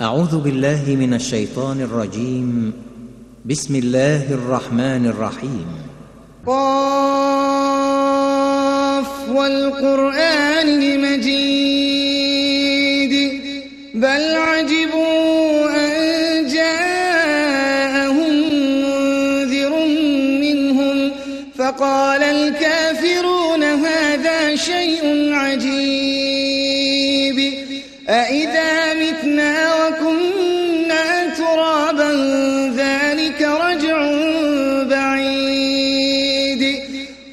أعوذ بالله من الشيطان الرجيم. بسم الله الرحمن الرحيم. قاف والقرآن المجيد. بل عجبوا أن جاءهم منذر منهم. فقال الكافرون هذا شيء عجيب.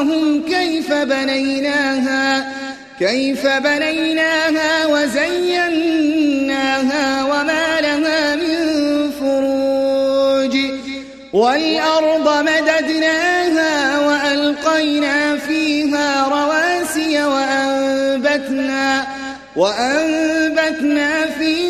فوقهم كيف بنيناها كيف بنيناها وزيناها وما لها من فروج. والأرض مددناها وألقينا فيها رواسي وأنبتنا وأنبتنا فيها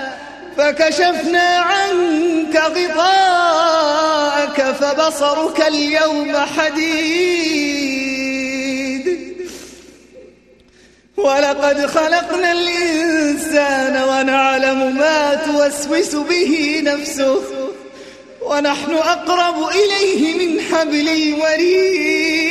فكشفنا عنك غطاءك فبصرك اليوم حديد. ولقد خلقنا الإنسان ونعلم ما توسوس به نفسه ونحن أقرب إليه من حبل الوريد.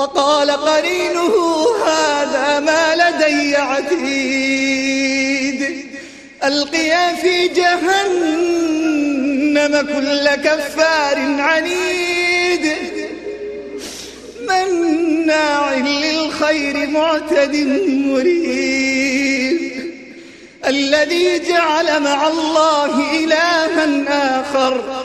وقال قرينه هذا ما لدي عتيد. ألقيا في جهنم كل كفار عنيد. مناع للخير معتد مريد. الذي جعل مع الله إلها آخر.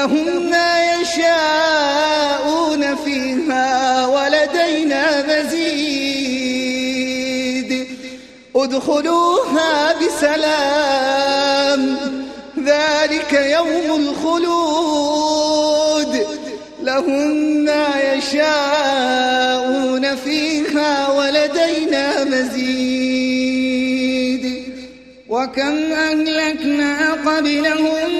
لهم ما يشاءون فيها ولدينا مزيد. ادخلوها بسلام. ذلك يوم الخلود. لهم ما يشاءون فيها ولدينا مزيد. وكم أهلكنا قبلهم